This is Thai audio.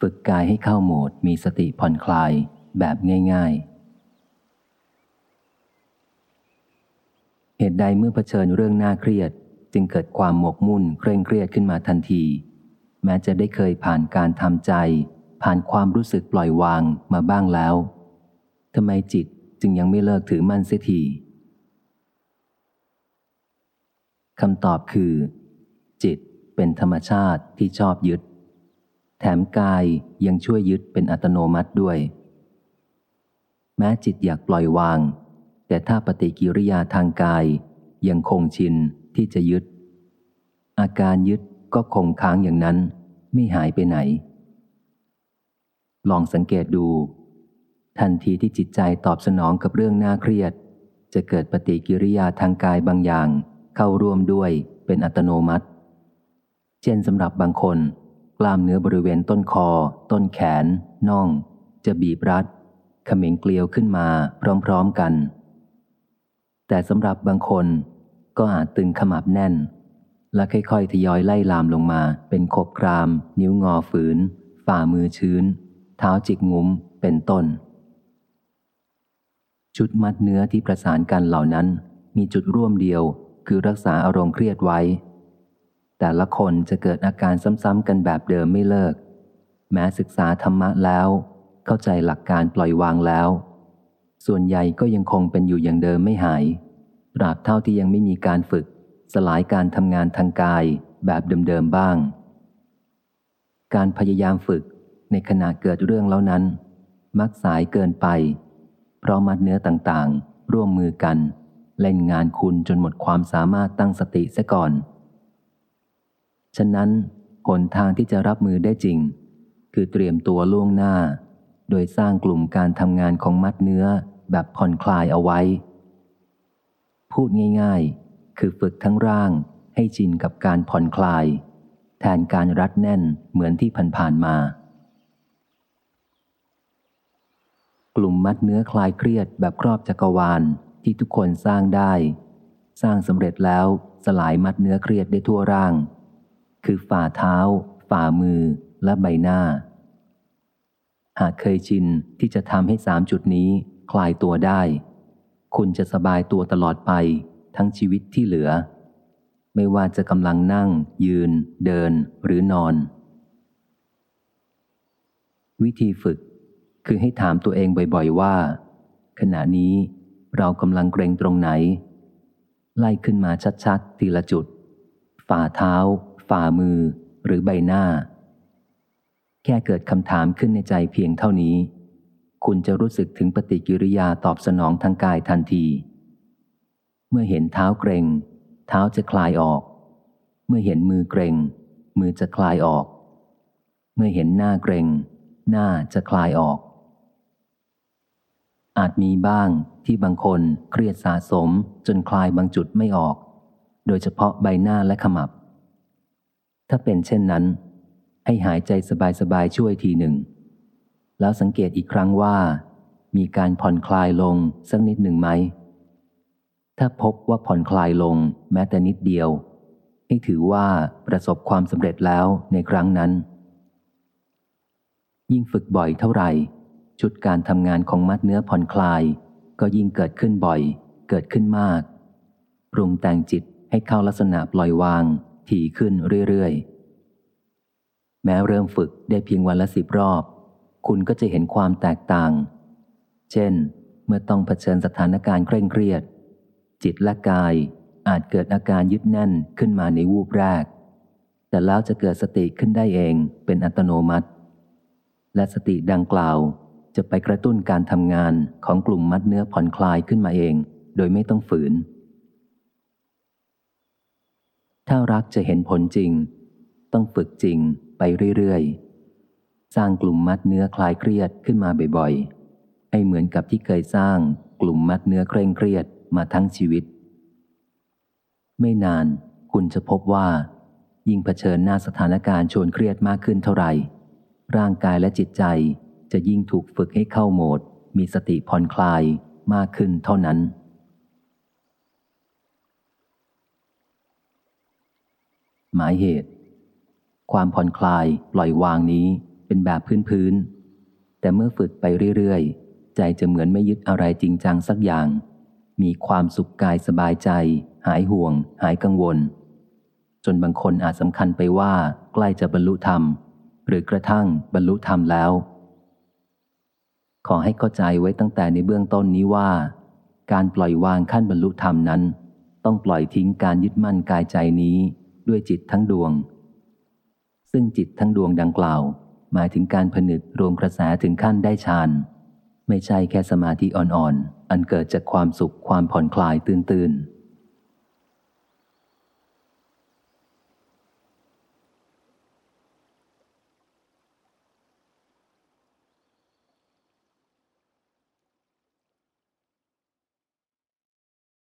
ฝึกกายให้เข้าโหมดมีสติผ่อนคลายแบบง่ายๆ เหตุใดเมื่อเผชิญเรื่องน่าเครียด จึงเกิดความหมกมุ่นเคร่งเครียดขึ้นมาทันที แม้จะได้เคยผ่านการทำใจ ผ่านความรู้สึกปล่อยวางมาบ้างแล้วทำไมจิตจึงยังไม่เลิกถือมั่นเสียทีคำตอบคือ จิตเป็นธรรมชาติที่ชอบยึด แถมกายยังช่วยยึดเป็นอัตโนมัติด้วย แม้จิตอยากปล่อยวาง แต่ถ้าปฏิกิริยาทางกายยังคงชินที่จะยึด อาการยึดก็คงค้างอย่างนั้นไม่หายไปไหน ลองสังเกตดู ทันทีที่จิตใจตอบสนองกับเรื่องน่าเครียด จะเกิดปฏิกิริยาทางกายบางอย่าง เข้าร่วมด้วยเป็นอัตโนมัติ เช่นสำหรับบางคน กล้ามเนื้อบริเวณต้นคอ ต้นแขน น่อง จะบีบรัดขมิงเกลียวขึ้นมาพร้อมๆกัน แต่สำหรับบางคนก็อาจตึงขมับแน่น และค่อยๆทยอยไล่ลามลงมา เป็นขบกราม นิ้วงอฝืน ฝ่ามือชื้น เท้าจิกงุ้ม เป็นต้นชุดมัดเนื้อที่ประสานกันเหล่านั้น มีจุดร่วมเดียวคือรักษาอารมณ์เครียดไว้ แต่ละคนจะเกิดอาการซ้ำๆกันแบบเดิมไม่เลิก แม้ศึกษาธรรมะแล้ว เข้าใจหลักการปล่อยวางแล้ว ส่วนใหญ่ก็ยังคงเป็นอยู่อย่างเดิมไม่หายตราบเท่าที่ยังไม่มีการฝึก สลายการทำงานทางกายแบบเดิมๆบ้าง การพยายามฝึกในขณะเกิดเรื่องแล้วนั้น มักสายเกินไป เพราะมัดเนื้อต่างๆ ร่วมมือกัน เล่นงานคุณจนหมดความสามารถตั้งสติซะก่อน ฉะนั้นหนทางที่จะรับมือได้จริง คือเตรียมตัวล่วงหน้า โดยสร้างกลุ่มการทำงานของมัดเนื้อแบบผ่อนคลายเอาไว้ พูดง่ายๆ คือฝึกทั้งร่างให้ชินกับการผ่อนคลาย แทนการรัดแน่นเหมือนที่ผ่านๆมา กลุ่มมัดเนื้อคลายเครียดแบบครอบจักรวาลที่ทุกคนสร้างได้ สร้างสำเร็จแล้วสลายมัดเนื้อเครียดได้ทั่วร่าง คือฝ่าเท้า ฝ่ามือและใบหน้า หากเคยชินที่จะทำให้สามจุดนี้คลายตัวได้ คุณจะสบายตัวตลอดไปทั้งชีวิตที่เหลือ ไม่ว่าจะกำลังนั่ง ยืน เดินหรือนอน วิธีฝึกคือให้ถามตัวเองบ่อยๆว่า ขณะนี้เรากำลังเกรงตรงไหน ไล่ขึ้นมาชัดๆ ทีละจุด ฝ่าเท้า ฝ่ามือหรือใบหน้า แค่เกิดคำถามขึ้นในใจเพียงเท่านี้ คุณจะรู้สึกถึงปฏิกิริยาตอบสนองทางกายทันที เมื่อเห็นเท้าเกรง เท้าจะคลายออก เมื่อเห็นมือเกรง มือจะคลายออก เมื่อเห็นหน้าเกรง หน้าจะคลายออก อาจมีบ้างที่บางคนเครียดสะสมจนคลายบางจุดไม่ออก โดยเฉพาะใบหน้าและขมับ ถ้าเป็นเช่นนั้น ให้หายใจสบายๆช่วยทีหนึ่ง แล้วสังเกตอีกครั้งว่า มีการผ่อนคลายลงสักนิดหนึ่งไหม ถ้าพบว่าผ่อนคลายลงแม้แต่นิดเดียว ให้ถือว่าประสบความสำเร็จแล้วในครั้งนั้น ยิ่งฝึกบ่อยเท่าไหร่ชุดการทำงานของมัดเนื้อผ่อนคลาย ก็ยิ่งเกิดขึ้นบ่อย เกิดขึ้นมาก ปรุงแต่งจิตให้เข้าลักษณะปล่อยวาง ถี่ขึ้นเรื่อยๆ แม้เริ่มฝึกได้เพียงวันละสิบรอบ คุณก็จะเห็นความแตกต่าง เช่น เมื่อต้องเผชิญสถานการณ์เคร่งเครียด จิตและกายอาจเกิดอาการยึดแน่นขึ้นมาในวูบแรก แต่แล้วจะเกิดสติขึ้นได้เองเป็นอัตโนมัติ และสติดังกล่าวจะไปกระตุ้นการทำงานของกลุ่มมัดเนื้อผ่อนคลายขึ้นมาเอง โดยไม่ต้องฝืน ถ้ารักจะเห็นผลจริง ต้องฝึกจริงไปเรื่อยๆ สร้างกลุ่มมัดเนื้อคลายเครียดขึ้นมาบ่อยๆ ให้เหมือนกับที่เคยสร้างกลุ่มมัดเนื้อเคร่งเครียดมาทั้งชีวิต ไม่นานคุณจะพบว่า ยิ่งเผชิญหน้าสถานการณ์ชวนเครียดมากขึ้นเท่าไหร่ ร่างกายและจิตใจจะยิ่งถูกฝึกให้เข้าโหมด มีสติผ่อนคลายมากขึ้นเท่านั้น หมายเหตุ ความผ่อนคลายปล่อยวางนี้เป็นแบบพื้นๆ แต่เมื่อฝึกไปเรื่อยๆ ใจจะเหมือนไม่ยึดอะไรจริงจังสักอย่าง มีความสุขกายสบายใจ หายห่วง หายกังวล จนบางคนอาจสำคัญไปว่าใกล้จะบรรลุธรรม หรือกระทั่งบรรลุธรรมแล้ว ขอให้เข้าใจไว้ตั้งแต่ในเบื้องต้นนี้ว่า การปล่อยวางขั้นบรรลุธรรมนั้น ต้องปล่อยทิ้งการยึดมั่นกายใจนี้ ด้วยจิตทั้งดวง ซึ่งจิตทั้งดวงดังกล่าว หมายถึงการผนึกรวมกระแสถึงขั้นได้ฌานไม่ใช่แค่สมาธิอ่อนๆอันเกิดจากความสุขความผ่อนคลายตื่นๆ